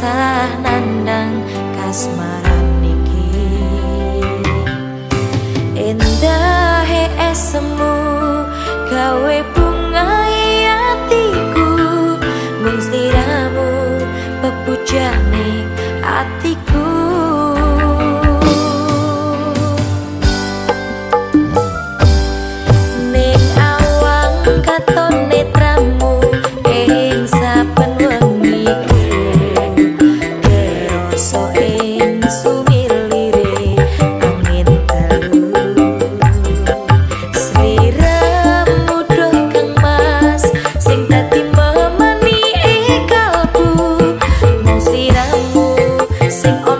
tansah nandang kasmaran niki endah esemu gawe bunga atiku. Mung sliramu pepujane atiku memani kalbu mung sliramu sing